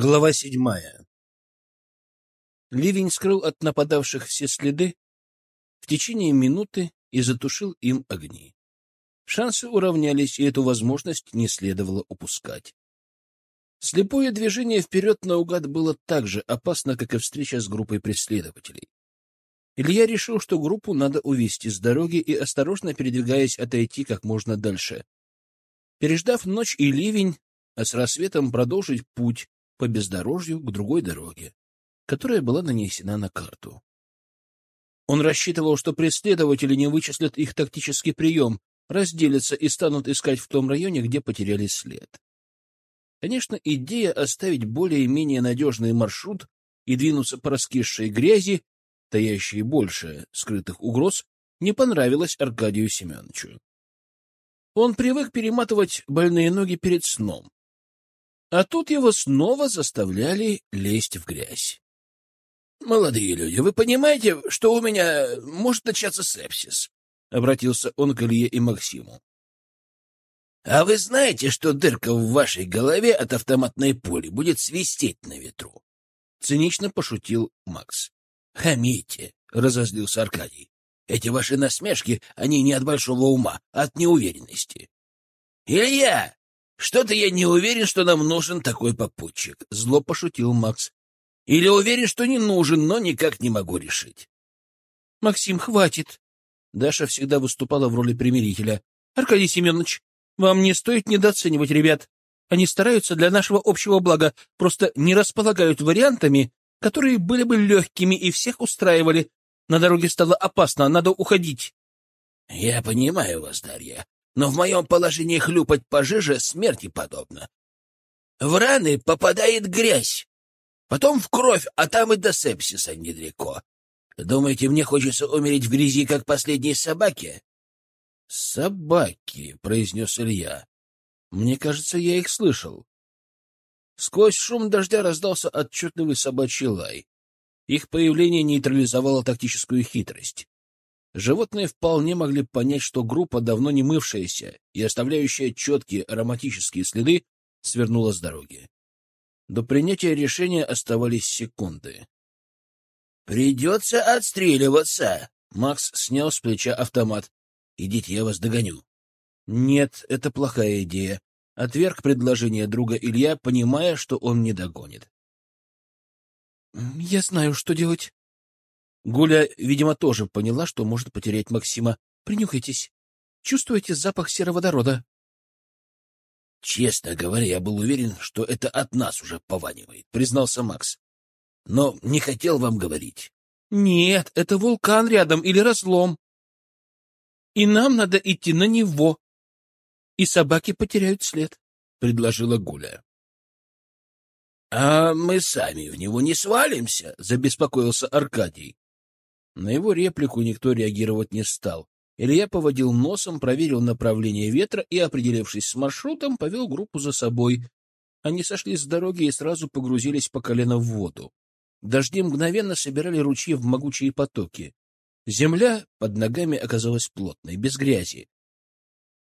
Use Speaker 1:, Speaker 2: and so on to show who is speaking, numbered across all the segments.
Speaker 1: Глава седьмая Ливень скрыл от нападавших все следы в течение минуты и затушил им огни. Шансы уравнялись, и эту возможность не следовало упускать. Слепое движение вперед наугад было так же опасно, как и встреча с группой преследователей. Илья решил, что группу надо увести с дороги и, осторожно передвигаясь, отойти как можно дальше. Переждав ночь и ливень, а с рассветом продолжить путь по бездорожью к другой дороге, которая была нанесена на карту. Он рассчитывал, что преследователи не вычислят их тактический прием, разделятся и станут искать в том районе, где потеряли след. Конечно, идея оставить более-менее надежный маршрут и двинуться по раскисшей грязи, таящей больше скрытых угроз, не понравилась Аркадию Семеновичу. Он привык перематывать больные ноги перед сном, а тут его снова заставляли лезть в грязь. — Молодые люди, вы понимаете, что у меня может начаться сепсис? — обратился он к Илье и Максиму. — А вы знаете, что дырка в вашей голове от автоматной пули будет свистеть на ветру? — цинично пошутил Макс. — Хамите, — разозлился Аркадий. — Эти ваши насмешки, они не от большого ума, а от неуверенности. — Илья, что-то я не уверен, что нам нужен такой попутчик, — зло пошутил Макс. Или уверен, что не нужен, но никак не могу решить. — Максим, хватит. Даша всегда выступала в роли примирителя. — Аркадий Семенович, вам не стоит недооценивать ребят. Они стараются для нашего общего блага, просто не располагают вариантами, которые были бы легкими и всех устраивали. На дороге стало опасно, надо уходить. — Я понимаю вас, Дарья, но в моем положении хлюпать пожиже смерти подобно. В раны попадает грязь, потом в кровь, а там и до сепсиса недалеко. Думаете, мне хочется умереть в грязи, как последние собаки? — Собаки, — произнес Илья. Мне кажется, я их слышал. Сквозь шум дождя раздался отчетливый собачий лай. Их появление нейтрализовало тактическую хитрость. Животные вполне могли понять, что группа, давно не мывшаяся и оставляющая четкие ароматические следы, свернула с дороги. До принятия решения оставались секунды. «Придется отстреливаться!» Макс снял с плеча автомат. «Идите, я вас догоню». «Нет, это плохая идея», — отверг предложение друга Илья, понимая, что он не догонит. «Я знаю, что делать», Гуля, видимо, тоже поняла, что может потерять Максима. Принюхайтесь. Чувствуете запах сероводорода? Честно говоря, я был уверен, что это от нас уже пованивает, признался Макс. Но не хотел вам говорить. Нет, это вулкан рядом или разлом. И нам надо идти на него. И собаки потеряют след, предложила Гуля. А мы сами в него не свалимся, забеспокоился Аркадий. На его реплику никто реагировать не стал. Илья поводил носом, проверил направление ветра и, определившись с маршрутом, повел группу за собой. Они сошли с дороги и сразу погрузились по колено в воду. Дожди мгновенно собирали ручьи в могучие потоки. Земля под ногами оказалась плотной, без грязи.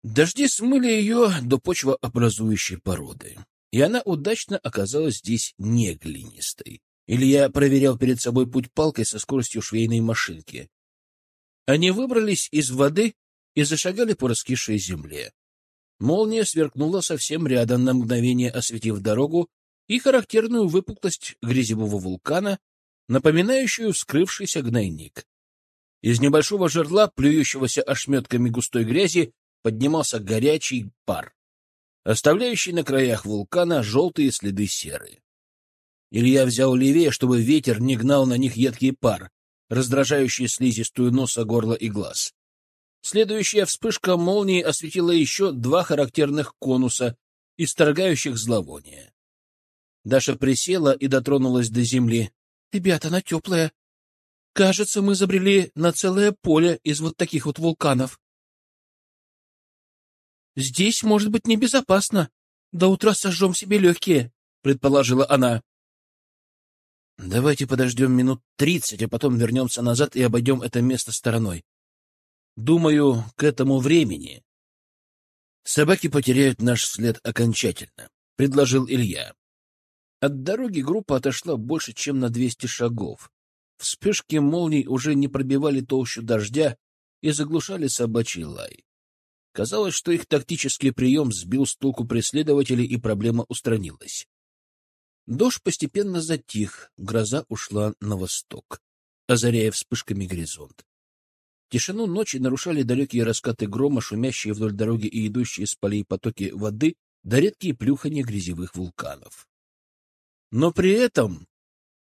Speaker 1: Дожди смыли ее до почвообразующей породы, и она удачно оказалась здесь не глинистой. Илья проверял перед собой путь палкой со скоростью швейной машинки. Они выбрались из воды и зашагали по раскисшей земле. Молния сверкнула совсем рядом, на мгновение осветив дорогу и характерную выпуклость грязевого вулкана, напоминающую вскрывшийся гнойник. Из небольшого жерла, плюющегося ошметками густой грязи, поднимался горячий пар, оставляющий на краях вулкана желтые следы серы. Илья взял левее, чтобы ветер не гнал на них едкий пар, раздражающий слизистую носа, горла и глаз. Следующая вспышка молнии осветила еще два характерных конуса, исторгающих зловоние. Даша присела и дотронулась до земли. — Ребята, она теплая. Кажется, мы забрели на целое поле из вот таких вот вулканов. — Здесь может быть небезопасно. До утра сожжем себе легкие, — предположила она. Давайте подождем минут тридцать, а потом вернемся назад и обойдем это место стороной. Думаю, к этому времени собаки потеряют наш след окончательно, — предложил Илья. От дороги группа отошла больше, чем на двести шагов. Вспышки молний уже не пробивали толщу дождя и заглушали собачий лай. Казалось, что их тактический прием сбил с толку преследователей, и проблема устранилась. Дождь постепенно затих, гроза ушла на восток, озаряя вспышками горизонт. Тишину ночи нарушали далекие раскаты грома, шумящие вдоль дороги и идущие с полей потоки воды, да редкие плюхания грязевых вулканов. Но при этом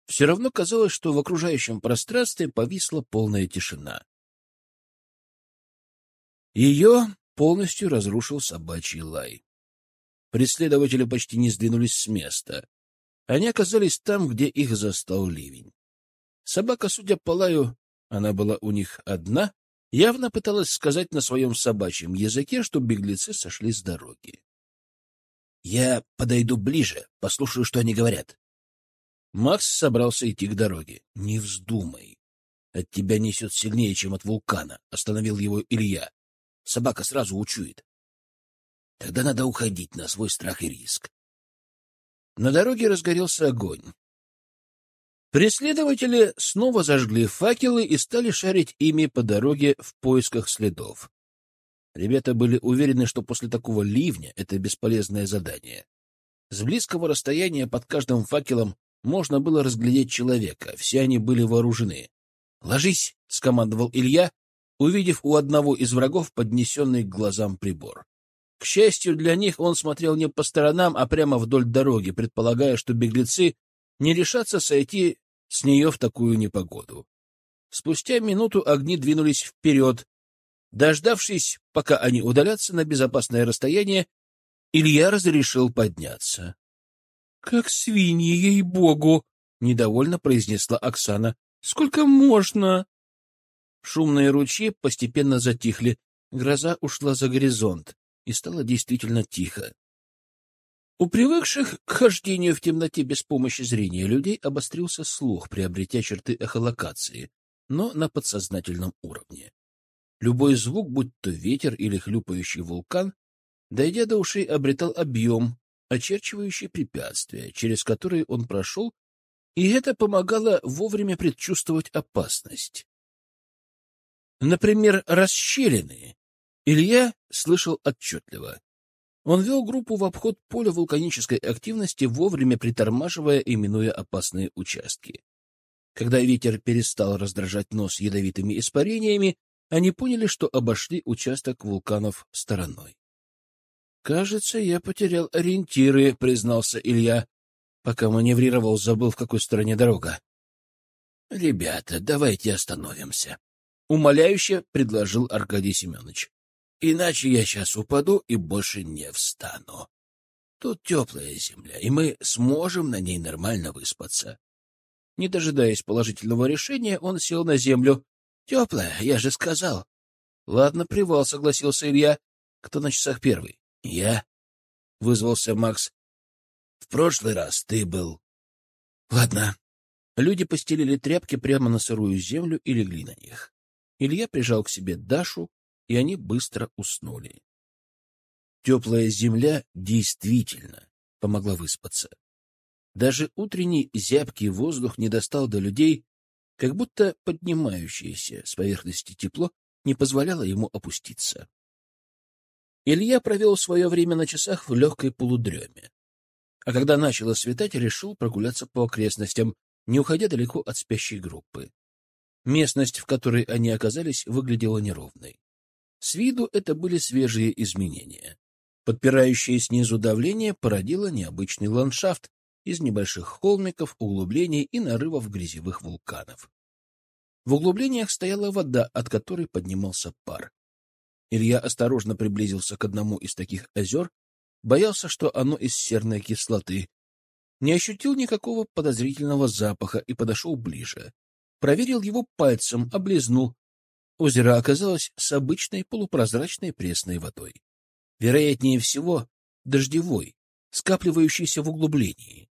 Speaker 1: все равно казалось, что в окружающем пространстве повисла полная тишина. Ее полностью разрушил собачий лай. Преследователи почти не сдвинулись с места. Они оказались там, где их застал ливень. Собака, судя по лаю, она была у них одна, явно пыталась сказать на своем собачьем языке, что беглецы сошли с дороги. Я подойду ближе, послушаю, что они говорят. Макс собрался идти к дороге. — Не вздумай. От тебя несет сильнее, чем от вулкана, — остановил его Илья. Собака сразу учует. Тогда надо уходить на свой страх и риск. На дороге разгорелся огонь. Преследователи снова зажгли факелы и стали шарить ими по дороге в поисках следов. Ребята были уверены, что после такого ливня это бесполезное задание. С близкого расстояния под каждым факелом можно было разглядеть человека, все они были вооружены. «Ложись!» — скомандовал Илья, увидев у одного из врагов поднесенный к глазам прибор. К счастью для них, он смотрел не по сторонам, а прямо вдоль дороги, предполагая, что беглецы не решатся сойти с нее в такую непогоду. Спустя минуту огни двинулись вперед, Дождавшись, пока они удалятся на безопасное расстояние, Илья разрешил подняться. — Как свиньи, ей-богу! — недовольно произнесла Оксана. — Сколько можно? Шумные ручьи постепенно затихли, гроза ушла за горизонт, и стало действительно тихо. У привыкших к хождению в темноте без помощи зрения людей обострился слух, приобретя черты эхолокации, но на подсознательном уровне. Любой звук, будь то ветер или хлюпающий вулкан, дойдя до ушей, обретал объем, очерчивающий препятствия, через которые он прошел, и это помогало вовремя предчувствовать опасность. Например, расщелины. Илья слышал отчетливо. Он вел группу в обход поля вулканической активности, вовремя притормаживая и минуя опасные участки. Когда ветер перестал раздражать нос ядовитыми испарениями, они поняли, что обошли участок вулканов стороной. «Кажется, я потерял ориентиры», — признался Илья. Пока маневрировал, забыл, в какой стороне дорога. «Ребята, давайте остановимся», — умоляюще предложил Аркадий Семенович. «Иначе я сейчас упаду и больше не встану. Тут теплая земля, и мы сможем на ней нормально выспаться». Не дожидаясь положительного решения, он сел на землю, Теплая, я же сказал. Ладно, привал, согласился Илья. Кто на часах первый? Я. Вызвался Макс. В прошлый раз ты был. Ладно. Люди постелили тряпки прямо на сырую землю и легли на них. Илья прижал к себе Дашу, и они быстро уснули. Теплая земля действительно помогла выспаться. Даже утренний зябкий воздух не достал до людей, как будто поднимающееся с поверхности тепло не позволяло ему опуститься. Илья провел свое время на часах в легкой полудреме. А когда начало светать, решил прогуляться по окрестностям, не уходя далеко от спящей группы. Местность, в которой они оказались, выглядела неровной. С виду это были свежие изменения. Подпирающее снизу давление породило необычный ландшафт, из небольших холмиков, углублений и нарывов грязевых вулканов. В углублениях стояла вода, от которой поднимался пар. Илья осторожно приблизился к одному из таких озер, боялся, что оно из серной кислоты. Не ощутил никакого подозрительного запаха и подошел ближе. Проверил его пальцем, облизнул. Озеро оказалось с обычной полупрозрачной пресной водой. Вероятнее всего, дождевой, скапливающейся в углублении.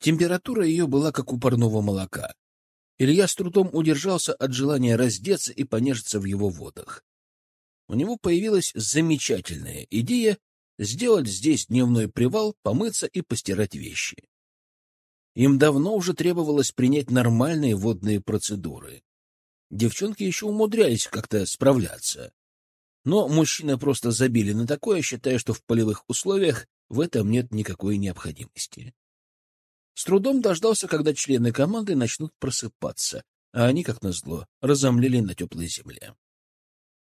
Speaker 1: Температура ее была как у парного молока. Илья с трудом удержался от желания раздеться и понежиться в его водах. У него появилась замечательная идея сделать здесь дневной привал, помыться и постирать вещи. Им давно уже требовалось принять нормальные водные процедуры. Девчонки еще умудрялись как-то справляться. Но мужчины просто забили на такое, считая, что в полевых условиях в этом нет никакой необходимости. С трудом дождался, когда члены команды начнут просыпаться, а они, как назло, разомлели на теплой земле.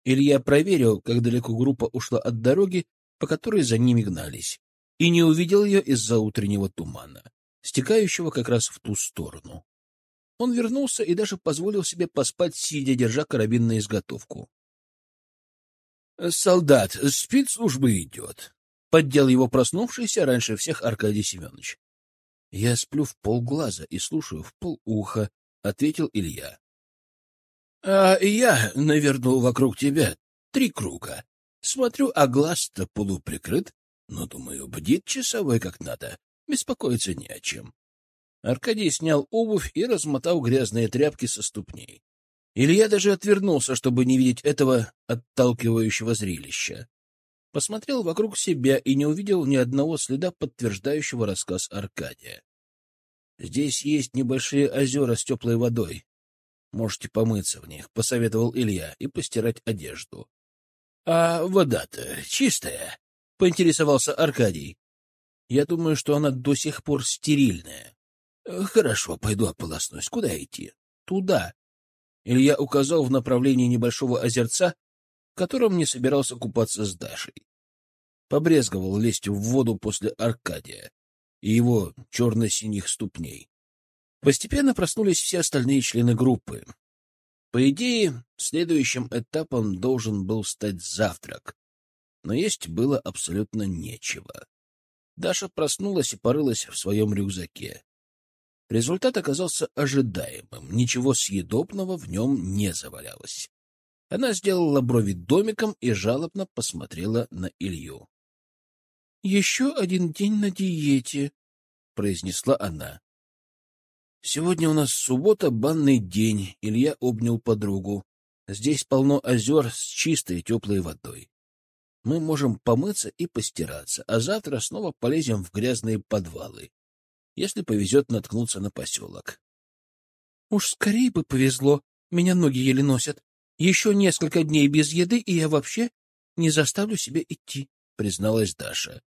Speaker 1: Илья проверил, как далеко группа ушла от дороги, по которой за ними гнались, и не увидел ее из-за утреннего тумана, стекающего как раз в ту сторону. Он вернулся и даже позволил себе поспать, сидя, держа карабин на изготовку. — Солдат, спецслужбы идет, — поддел его проснувшийся раньше всех Аркадий Семенович. — Я сплю в полглаза и слушаю в полуха, — ответил Илья. — А я навернул вокруг тебя три круга. Смотрю, а глаз-то полуприкрыт, но, думаю, бдит часовой как надо, беспокоиться не о чем. Аркадий снял обувь и размотал грязные тряпки со ступней. Илья даже отвернулся, чтобы не видеть этого отталкивающего зрелища. Посмотрел вокруг себя и не увидел ни одного следа, подтверждающего рассказ Аркадия. Здесь есть небольшие озера с теплой водой. Можете помыться в них, — посоветовал Илья, — и постирать одежду. — А вода-то чистая? — поинтересовался Аркадий. — Я думаю, что она до сих пор стерильная. — Хорошо, пойду ополоснусь. Куда идти? — Туда. Илья указал в направлении небольшого озерца, в котором не собирался купаться с Дашей. Побрезговал лезть в воду после Аркадия и его черно-синих ступней. Постепенно проснулись все остальные члены группы. По идее, следующим этапом должен был стать завтрак, но есть было абсолютно нечего. Даша проснулась и порылась в своем рюкзаке. Результат оказался ожидаемым, ничего съедобного в нем не завалялось. Она сделала брови домиком и жалобно посмотрела на Илью. — Еще один день на диете, — произнесла она. — Сегодня у нас суббота, банный день, — Илья обнял подругу. Здесь полно озер с чистой теплой водой. Мы можем помыться и постираться, а завтра снова полезем в грязные подвалы, если повезет наткнуться на поселок. — Уж скорее бы повезло, меня ноги еле носят. Еще несколько дней без еды, и я вообще не заставлю себя идти, — призналась Даша.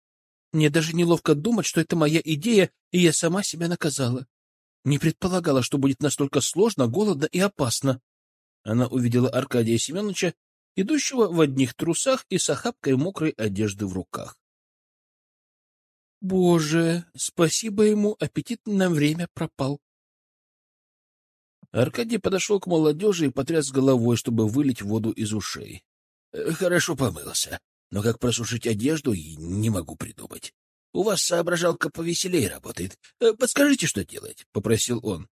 Speaker 1: Мне даже неловко думать, что это моя идея, и я сама себя наказала. Не предполагала, что будет настолько сложно, голодно и опасно. Она увидела Аркадия Семеновича, идущего в одних трусах и с охапкой мокрой одежды в руках. Боже, спасибо ему, аппетит на время пропал. Аркадий подошел к молодежи и потряс головой, чтобы вылить воду из ушей. — Хорошо помылся. Но как просушить одежду, не могу придумать. У вас соображалка повеселее работает. Э, подскажите, что делать, — попросил он.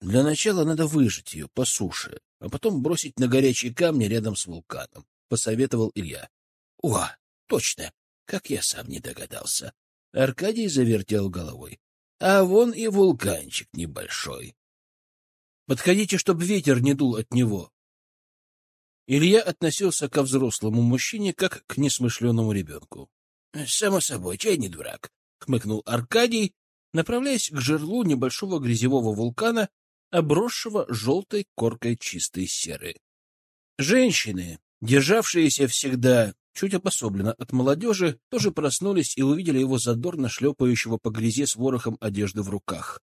Speaker 1: Для начала надо выжать ее по суше, а потом бросить на горячие камни рядом с вулканом, — посоветовал Илья. — О, точно! Как я сам не догадался. Аркадий завертел головой. — А вон и вулканчик небольшой. Подходите, чтобы ветер не дул от него, Илья относился ко взрослому мужчине как к несмышленному ребенку. — Само собой, чай не дурак, — хмыкнул Аркадий, направляясь к жерлу небольшого грязевого вулкана, обросшего желтой коркой чистой серы. Женщины, державшиеся всегда чуть обособленно от молодежи, тоже проснулись и увидели его задорно шлепающего по грязи с ворохом одежды в руках.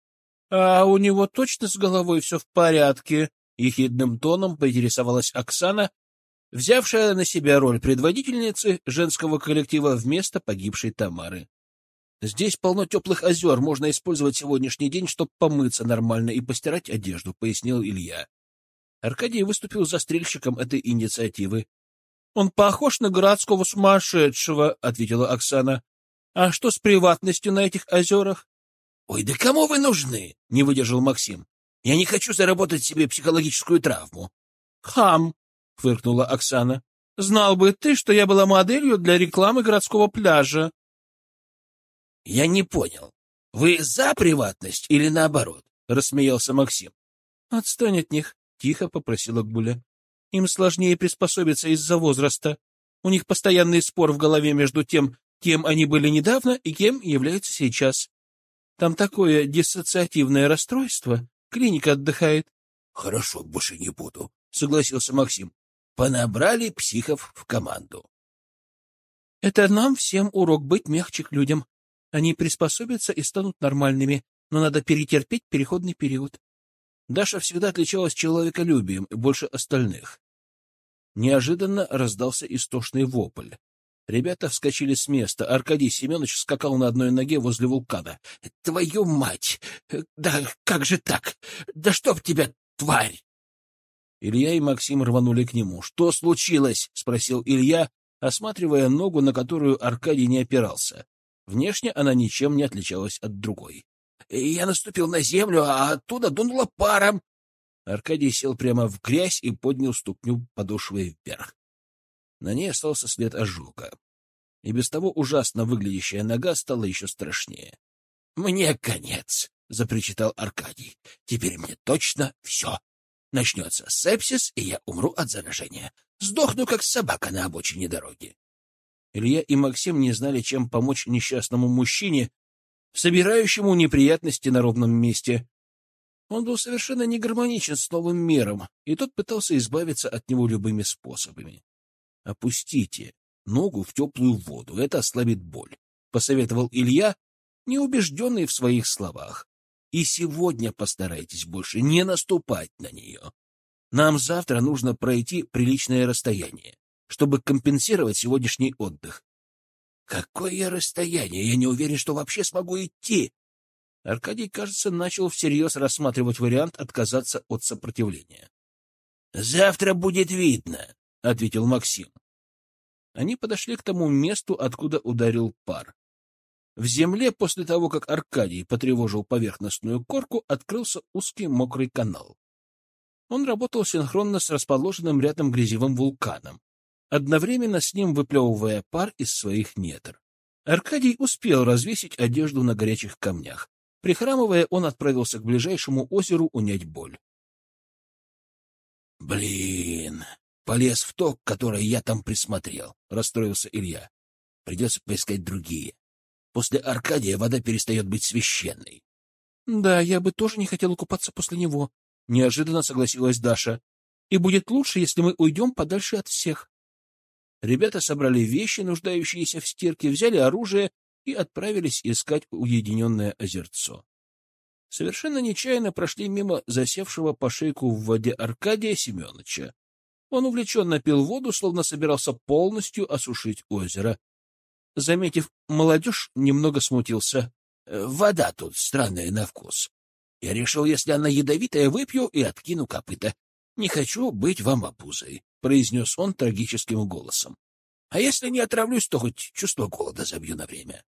Speaker 1: — А у него точно с головой все в порядке? — ехидным тоном поинтересовалась Оксана, взявшая на себя роль предводительницы женского коллектива вместо погибшей Тамары. «Здесь полно теплых озер, можно использовать сегодняшний день, чтобы помыться нормально и постирать одежду», — пояснил Илья. Аркадий выступил застрельщиком этой инициативы. «Он похож на городского сумасшедшего», — ответила Оксана. «А что с приватностью на этих озерах?» «Ой, да кому вы нужны?» — не выдержал Максим. Я не хочу заработать себе психологическую травму. — Хам! — фыркнула Оксана. — Знал бы ты, что я была моделью для рекламы городского пляжа. — Я не понял. Вы за приватность или наоборот? — рассмеялся Максим. — Отстань от них, — тихо попросила Гуля. — Им сложнее приспособиться из-за возраста. У них постоянный спор в голове между тем, кем они были недавно и кем являются сейчас. Там такое диссоциативное расстройство. Клиника отдыхает.
Speaker 2: — Хорошо, больше не буду, — согласился Максим. Понабрали психов в команду.
Speaker 1: — Это нам всем урок быть мягче к людям. Они приспособятся и станут нормальными, но надо перетерпеть переходный период. Даша всегда отличалась человеколюбием больше остальных. Неожиданно раздался истошный вопль. Ребята вскочили с места. Аркадий Семенович скакал на одной ноге возле вулкана.
Speaker 2: — Твою мать! Да как же так? Да чтоб тебя, тварь!
Speaker 1: Илья и Максим рванули к нему. — Что случилось? — спросил Илья, осматривая ногу, на которую Аркадий не опирался. Внешне она ничем не отличалась от другой.
Speaker 2: — Я наступил на землю, а оттуда дунуло паром.
Speaker 1: Аркадий сел прямо в грязь и поднял ступню подошвой вверх. На ней остался след ожога. И без того ужасно выглядящая нога стала еще страшнее.
Speaker 2: — Мне конец, — запричитал Аркадий. — Теперь мне точно все. Начнется сепсис, и я умру от заражения. Сдохну, как собака на обочине дороги.
Speaker 1: Илья и Максим не знали, чем помочь несчастному мужчине, собирающему неприятности на ровном месте. Он был совершенно не гармоничен с новым миром, и тот пытался избавиться от него любыми способами. Опустите ногу в теплую воду, это ослабит боль, — посоветовал Илья, неубежденный в своих словах. И сегодня постарайтесь больше не наступать на нее. Нам завтра нужно пройти приличное расстояние, чтобы компенсировать сегодняшний отдых.
Speaker 2: Какое расстояние? Я не уверен, что вообще смогу идти.
Speaker 1: Аркадий, кажется, начал всерьез рассматривать вариант отказаться от сопротивления.
Speaker 2: Завтра будет видно, — ответил Максим.
Speaker 1: Они подошли к тому месту, откуда ударил пар. В земле, после того, как Аркадий потревожил поверхностную корку, открылся узкий мокрый канал. Он работал синхронно с расположенным рядом грязевым вулканом, одновременно с ним выплевывая пар из своих недр. Аркадий успел развесить одежду на горячих камнях. Прихрамывая, он отправился к ближайшему озеру унять боль.
Speaker 2: «Блин!» Полез в то, которое я там присмотрел, — расстроился Илья. Придется поискать другие. После Аркадия вода перестает быть священной.
Speaker 1: — Да, я бы тоже не хотела купаться после него, — неожиданно согласилась Даша. — И будет лучше, если мы уйдем подальше от всех. Ребята собрали вещи, нуждающиеся в стирке, взяли оружие и отправились искать уединенное озерцо. Совершенно нечаянно прошли мимо засевшего по шейку в воде Аркадия Семеновича. Он увлеченно пил воду, словно собирался полностью осушить озеро. Заметив молодежь, немного смутился.
Speaker 2: «Э, — Вода тут странная на вкус. Я решил, если она ядовитая, выпью и откину копыта. Не хочу быть вам обузой, — произнес он трагическим голосом. — А если не отравлюсь, то хоть чувство голода забью на время. —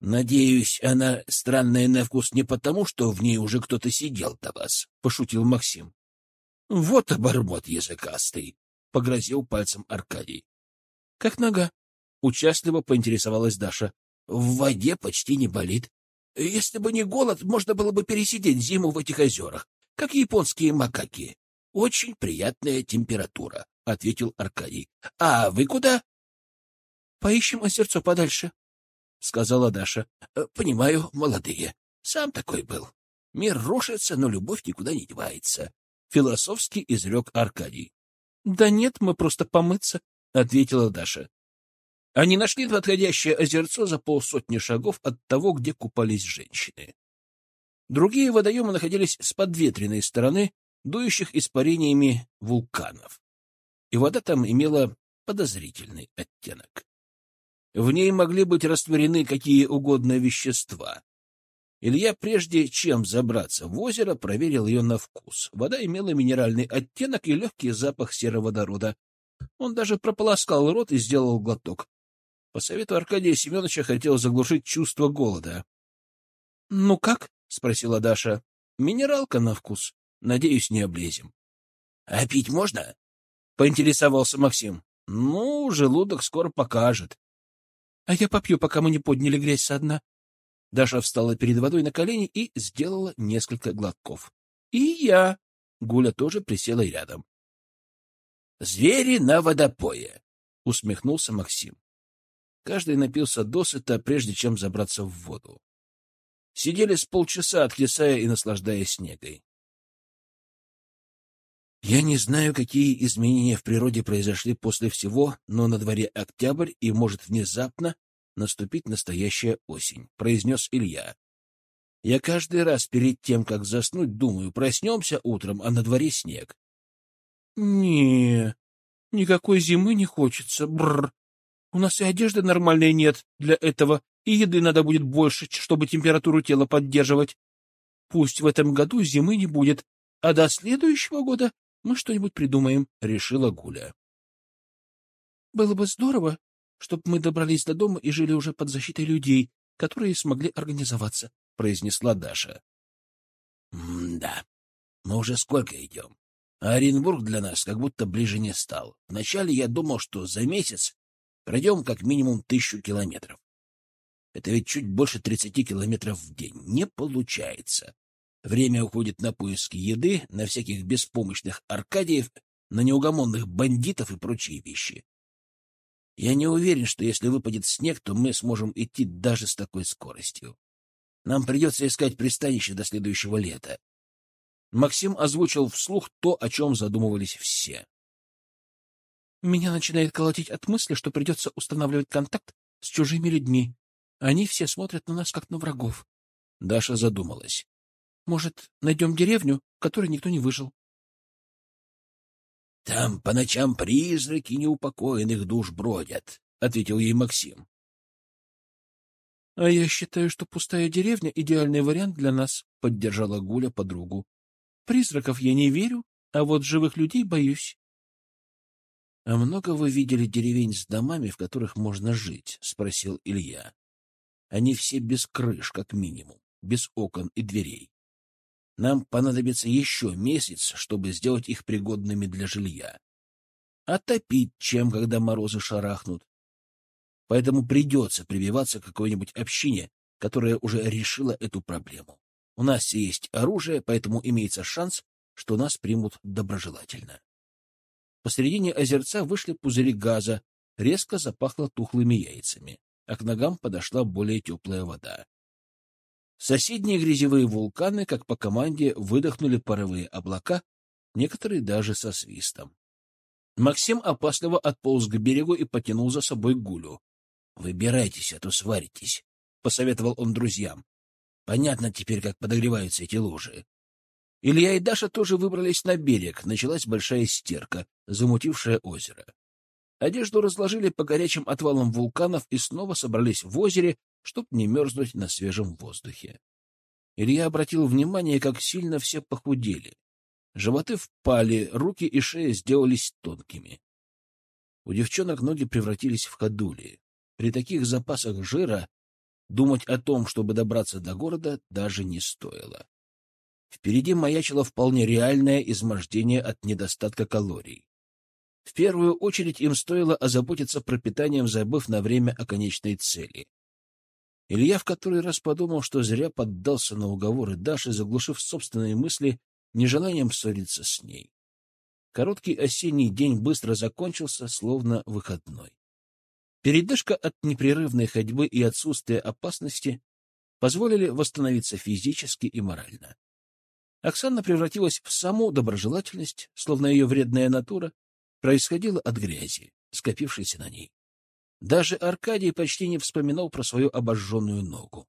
Speaker 2: Надеюсь, она странная на вкус не потому, что в ней уже кто-то сидел до вас, — пошутил Максим. — Вот обормот языкастый! — погрозил пальцем Аркадий.
Speaker 1: — Как нога? — участливо поинтересовалась Даша.
Speaker 2: — В воде почти не болит. Если бы не голод, можно было бы пересидеть зиму в этих озерах, как японские макаки. Очень приятная температура, — ответил Аркадий. — А вы куда?
Speaker 1: — Поищем озерцо подальше, — сказала Даша.
Speaker 2: — Понимаю, молодые. Сам такой был. Мир рушится, но любовь никуда не девается. — философски изрек Аркадий.
Speaker 1: — Да нет, мы просто помыться, — ответила Даша. Они нашли подходящее озерцо за полсотни шагов от того, где купались женщины. Другие водоемы находились с подветренной стороны, дующих испарениями вулканов. И вода там имела подозрительный оттенок. В ней могли быть растворены какие угодно вещества, Илья, прежде чем забраться в озеро, проверил ее на вкус. Вода имела минеральный оттенок и легкий запах сероводорода. Он даже прополоскал рот и сделал глоток. По совету Аркадия Семеновича хотел заглушить чувство голода. — Ну как? — спросила Даша. — Минералка на вкус. Надеюсь, не облезем.
Speaker 2: — А пить можно?
Speaker 1: — поинтересовался Максим. — Ну, желудок скоро покажет. — А я попью, пока мы не подняли грязь со дна, Даша встала перед водой на колени и сделала несколько глотков. «И я!» Гуля тоже присела рядом.
Speaker 2: «Звери на водопое!»
Speaker 1: — усмехнулся Максим. Каждый напился досыта, прежде чем забраться в воду. Сидели с полчаса, откисая и наслаждаясь снегой. Я не знаю, какие изменения в природе произошли после всего, но на дворе октябрь, и может внезапно наступить настоящая осень, — произнес Илья. Я каждый раз перед тем, как заснуть, думаю, проснемся утром, а на дворе снег. не никакой зимы не хочется, бррр. У нас и одежды нормальной нет для этого, и еды надо будет больше, чтобы температуру тела поддерживать. Пусть в этом году зимы не будет, а до следующего года мы что-нибудь придумаем, — решила Гуля. Было бы здорово, чтобы мы добрались до дома и жили уже под защитой людей, которые смогли организоваться, — произнесла Даша. — Да, мы уже сколько идем? А Оренбург для нас как будто ближе не стал. Вначале я думал, что за месяц пройдем как минимум тысячу километров. Это ведь чуть больше тридцати километров в день. Не получается. Время уходит на поиски еды, на всяких беспомощных аркадиев, на неугомонных бандитов и прочие вещи. Я не уверен, что если выпадет снег, то мы сможем идти даже с такой скоростью. Нам придется искать пристанище до следующего лета. Максим озвучил вслух то, о чем задумывались все. Меня начинает колотить от мысли, что придется устанавливать контакт с чужими людьми. Они все смотрят на нас, как на врагов. Даша задумалась. Может, найдем деревню, в которой никто не выжил? — Там по ночам призраки неупокоенных душ бродят, — ответил ей Максим. — А я считаю, что пустая деревня — идеальный вариант для нас, — поддержала Гуля подругу. — Призраков я не верю, а вот живых людей боюсь. — А много вы видели деревень с домами, в которых можно жить? — спросил Илья. — Они все без крыш, как минимум, без окон и дверей. Нам понадобится еще месяц, чтобы сделать их пригодными для жилья. Отопить чем, когда морозы шарахнут. Поэтому придется прививаться к какой-нибудь общине, которая уже решила эту проблему. У нас есть оружие, поэтому имеется шанс, что нас примут доброжелательно. Посередине озерца вышли пузыри газа, резко запахло тухлыми яйцами, а к ногам подошла более теплая вода. Соседние грязевые вулканы, как по команде, выдохнули паровые облака, некоторые даже со свистом. Максим опасливо отполз к берегу и потянул за собой Гулю. — Выбирайтесь, а то сваритесь, — посоветовал он друзьям. — Понятно теперь, как подогреваются эти лужи. Илья и Даша тоже выбрались на берег. Началась большая стерка, замутившая озеро. Одежду разложили по горячим отвалам вулканов и снова собрались в озере, чтоб не мерзнуть на свежем воздухе. Илья обратил внимание, как сильно все похудели. Животы впали, руки и шея сделались тонкими. У девчонок ноги превратились в ходули. При таких запасах жира думать о том, чтобы добраться до города, даже не стоило. Впереди маячило вполне реальное измождение от недостатка калорий. В первую очередь им стоило озаботиться пропитанием, забыв на время о конечной цели. Илья в который раз подумал, что зря поддался на уговоры Даши, заглушив собственные мысли нежеланием ссориться с ней. Короткий осенний день быстро закончился, словно выходной. Передышка от непрерывной ходьбы и отсутствия опасности позволили восстановиться физически и морально. Оксана превратилась в саму доброжелательность, словно ее вредная натура происходила от грязи, скопившейся на ней. Даже Аркадий почти не вспоминал про свою обожженную ногу.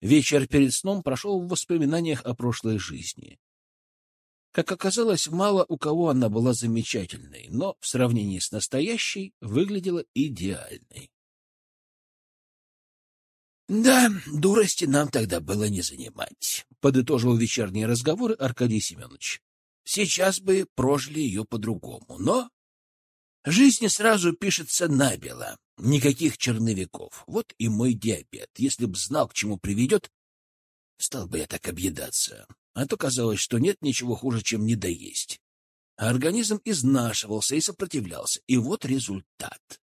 Speaker 1: Вечер перед сном прошел в воспоминаниях о прошлой жизни. Как оказалось, мало у кого она была замечательной, но в сравнении с настоящей выглядела идеальной. «Да, дурости нам тогда было не занимать», — подытожил вечерние разговоры Аркадий Семенович. «Сейчас бы прожили ее по-другому, но Жизнь сразу пишется набело. Никаких черновиков. Вот и мой диабет. Если б знал, к чему приведет, стал бы я так объедаться. А то казалось, что нет ничего хуже, чем недоесть. А организм изнашивался и сопротивлялся. И вот результат.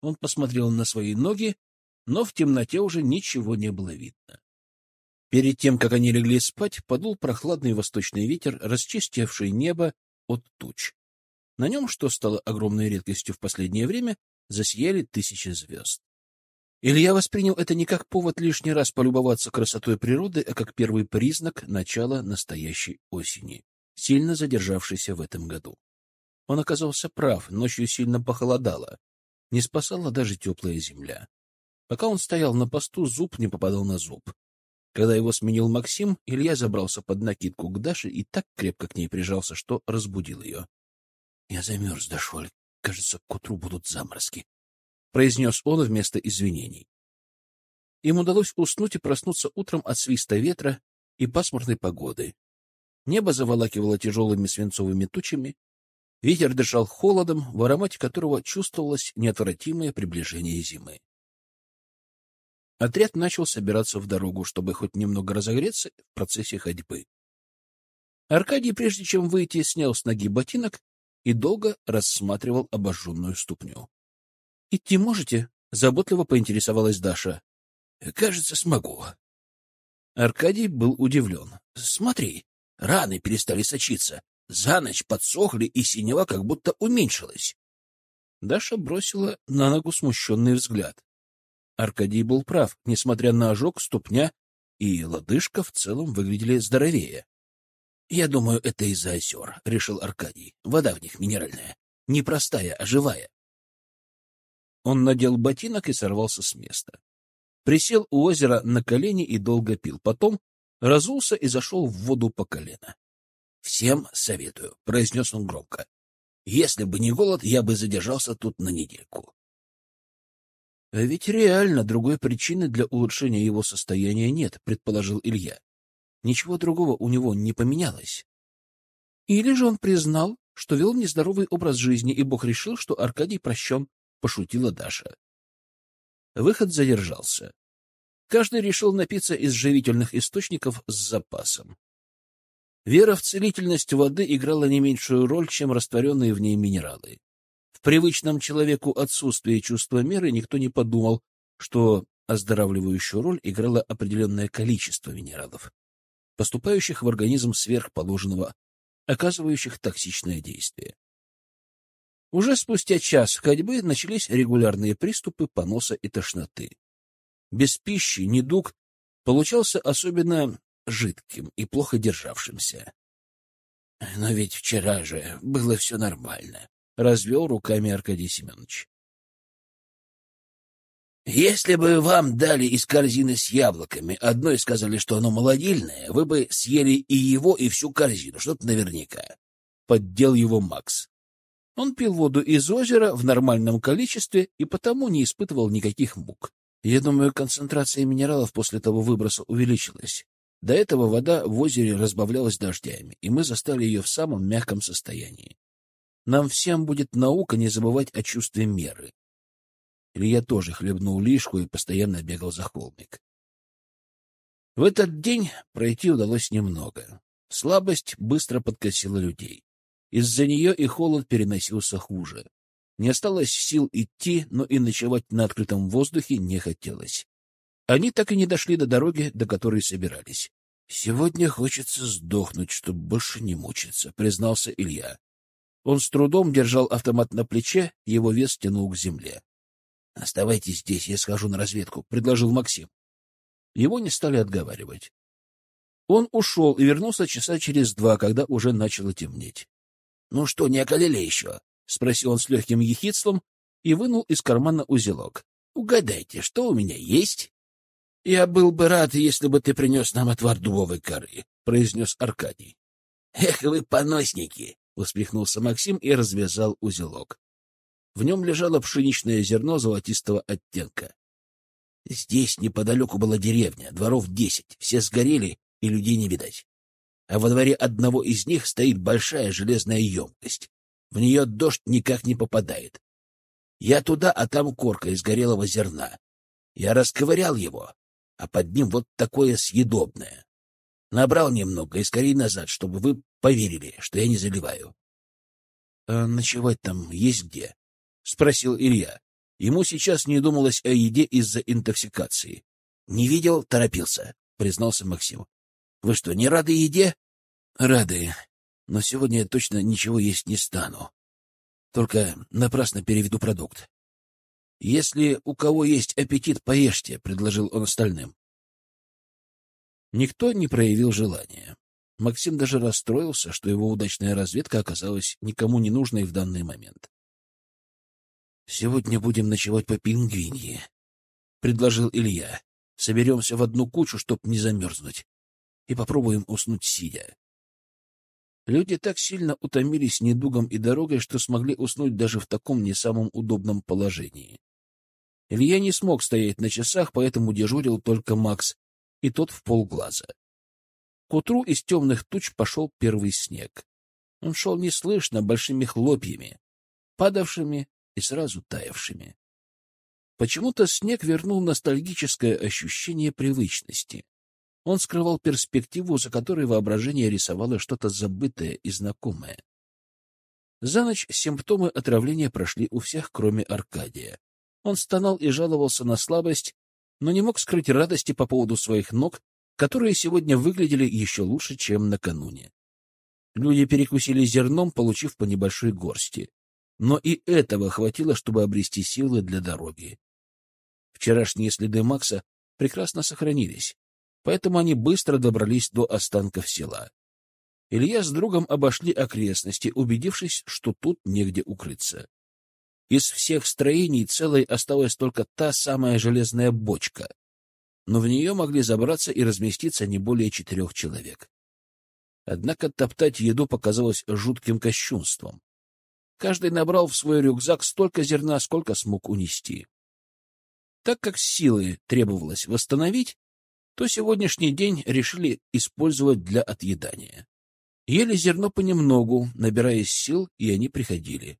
Speaker 1: Он посмотрел на свои ноги, но в темноте уже ничего не было видно. Перед тем, как они легли спать, подул прохладный восточный ветер, расчистивший небо от туч. На нем, что стало огромной редкостью в последнее время, засияли тысячи звезд. Илья воспринял это не как повод лишний раз полюбоваться красотой природы, а как первый признак начала настоящей осени, сильно задержавшейся в этом году. Он оказался прав, ночью сильно похолодало. Не спасала даже теплая земля. Пока он стоял на посту, зуб не попадал на зуб. Когда его сменил Максим, Илья забрался под накидку к Даше и так крепко к ней прижался, что разбудил ее. — Я замерз, Дашоль. Кажется, к утру будут заморозки произнес он вместо извинений. Им удалось уснуть и проснуться утром от свиста ветра и пасмурной погоды. Небо заволакивало тяжелыми свинцовыми тучами, ветер дышал холодом, в аромате которого чувствовалось неотвратимое приближение зимы. Отряд начал собираться в дорогу, чтобы хоть немного разогреться в процессе ходьбы. Аркадий, прежде чем выйти, снял с ноги ботинок и долго рассматривал обожженную ступню. — Идти можете? — заботливо поинтересовалась Даша. — Кажется, смогу. Аркадий был удивлен. — Смотри, раны перестали сочиться. За ночь подсохли, и синева как будто уменьшилась. Даша бросила на ногу смущенный взгляд. Аркадий был прав. Несмотря на ожог, ступня и лодыжка в целом выглядели здоровее. — Я думаю, это из-за озер, — решил Аркадий. Вода в них минеральная. Не простая, а живая. Он надел ботинок и сорвался с места. Присел у озера на колени и долго пил. Потом разулся и зашел в воду по колено. — Всем советую, — произнес он громко. — Если бы не голод, я бы задержался тут на недельку. — ведь реально другой причины для улучшения его состояния нет, — предположил Илья. Ничего другого у него не поменялось. Или же он признал, что вел нездоровый образ жизни, и Бог решил, что Аркадий прощен, пошутила Даша. Выход задержался. Каждый решил напиться из живительных источников с запасом. Вера в целительность воды играла не меньшую роль, чем растворенные в ней минералы. В привычном человеку отсутствии чувства меры никто не подумал, что оздоравливающую роль играло определенное количество минералов, поступающих в организм сверхположенного, оказывающих токсичное действие. Уже спустя час ходьбы начались регулярные приступы поноса и тошноты. Без пищи недуг получался особенно жидким и плохо державшимся. — Но ведь вчера же было все нормально, — развел руками Аркадий Семенович. — Если бы вам дали из корзины с яблоками одно и сказали, что оно молодильное, вы бы съели и его, и всю корзину, что-то наверняка. Поддел его Макс. Он пил воду из озера в нормальном количестве и потому не испытывал никаких мук. Я думаю, концентрация минералов после того выброса увеличилась. До этого вода в озере разбавлялась дождями, и мы застали ее в самом мягком состоянии. Нам всем будет наука не забывать о чувстве меры. Илья тоже хлебнул лишку и постоянно бегал за холмик. В этот день пройти удалось немного. Слабость быстро подкосила людей. Из-за нее и холод переносился хуже. Не осталось сил идти, но и ночевать на открытом воздухе не хотелось. Они так и не дошли до дороги, до которой собирались. — Сегодня хочется сдохнуть, чтобы больше не мучиться, — признался Илья. Он с трудом держал автомат на плече, его вес тянул к земле. — Оставайтесь здесь, я схожу на разведку, — предложил Максим. Его не стали отговаривать. Он ушел и вернулся часа через два, когда уже начало темнеть. Ну что, не околели еще? — спросил он с легким ехидством и вынул из кармана узелок. — Угадайте, что у меня есть? — Я был бы рад, если бы ты принес нам отвар дубовой коры, — произнес Аркадий. — Эх вы, поносники! — усмехнулся Максим и развязал узелок. В нем лежало пшеничное зерно золотистого оттенка. Здесь неподалеку была деревня, дворов десять, все сгорели, и людей не видать а во дворе одного из них стоит большая железная емкость. В нее дождь никак не попадает. Я туда, а там корка из горелого зерна. Я расковырял его, а под ним вот такое съедобное. Набрал немного и скорее назад, чтобы вы поверили, что я не заливаю. — А ночевать там есть где? — спросил Илья. Ему сейчас не думалось о еде из-за интоксикации. — Не видел, торопился, — признался Максим. Вы что, не рады еде? Рады. Но сегодня я точно ничего есть не стану. Только напрасно переведу продукт. Если у кого есть аппетит, поешьте, — предложил он остальным. Никто не проявил желания. Максим даже расстроился, что его удачная разведка оказалась никому не нужной в данный момент. — Сегодня будем ночевать по пингвинье, — предложил Илья. — Соберемся в одну кучу, чтоб не замерзнуть, и попробуем уснуть сидя. Люди так сильно утомились недугом и дорогой, что смогли уснуть даже в таком не самом удобном положении. Илья не смог стоять на часах, поэтому дежурил только Макс, и тот в полглаза. К утру из темных туч пошел первый снег. Он шел неслышно, большими хлопьями, падавшими и сразу таявшими. Почему-то снег вернул ностальгическое ощущение привычности. Он скрывал перспективу, за которой воображение рисовало что-то забытое и знакомое. За ночь симптомы отравления прошли у всех, кроме Аркадия. Он стонал и жаловался на слабость, но не мог скрыть радости по поводу своих ног, которые сегодня выглядели еще лучше, чем накануне. Люди перекусили зерном, получив по небольшой горсти. Но и этого хватило, чтобы обрести силы для дороги. Вчерашние следы Макса прекрасно сохранились, поэтому они быстро добрались до останков села. Илья с другом обошли окрестности, убедившись, что тут негде укрыться. Из всех строений целой осталась только та самая железная бочка, но в нее могли забраться и разместиться не более четырех человек. Однако топтать еду показалось жутким кощунством. Каждый набрал в свой рюкзак столько зерна, сколько смог унести. Так как силы требовалось восстановить, то сегодняшний день решили использовать для отъедания. Ели зерно понемногу, набираясь сил, и они приходили.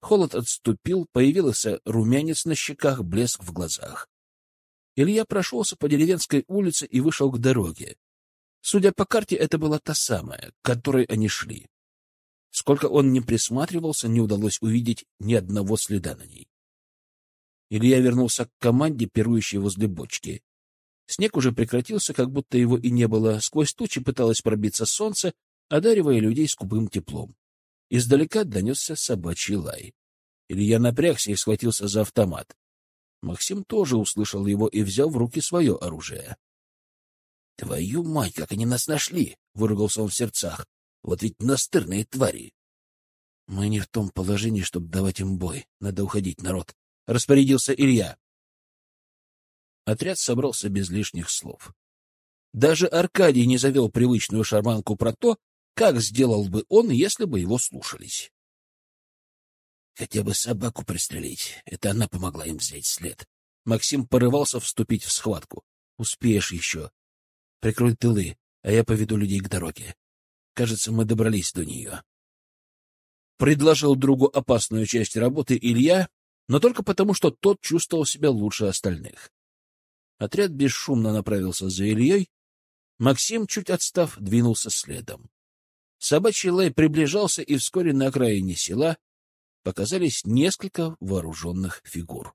Speaker 1: Холод отступил, появился румянец на щеках, блеск в глазах. Илья прошелся по деревенской улице и вышел к дороге. Судя по карте, это была та самая, к которой они шли. Сколько он не присматривался, не удалось увидеть ни одного следа на ней. Илья вернулся к команде, пирующей возле бочки. Снег уже прекратился, как будто его и не было. Сквозь тучи пыталось пробиться солнце, одаривая людей скупым теплом. Издалека донесся собачий лай. Илья напрягся и схватился за автомат. Максим тоже услышал его и взял в руки свое оружие. — Твою мать, как они нас нашли! — выругался он в сердцах. — Вот ведь настырные твари! — Мы не в том положении, чтобы давать им бой. Надо уходить, народ! — распорядился Илья. Отряд собрался без лишних слов. Даже Аркадий не завел привычную шарманку про то, как сделал бы он, если бы его слушались? Хотя бы собаку пристрелить. Это она помогла им взять след. Максим порывался вступить в схватку. Успеешь еще. Прикрой тылы, а я поведу людей к дороге. Кажется, мы добрались до нее. Предложил другу опасную часть работы Илья, но только потому, что тот чувствовал себя лучше остальных. Отряд бесшумно направился за Ильей. Максим, чуть отстав, двинулся следом. Собачий лай приближался, и вскоре на окраине села показались несколько вооруженных фигур.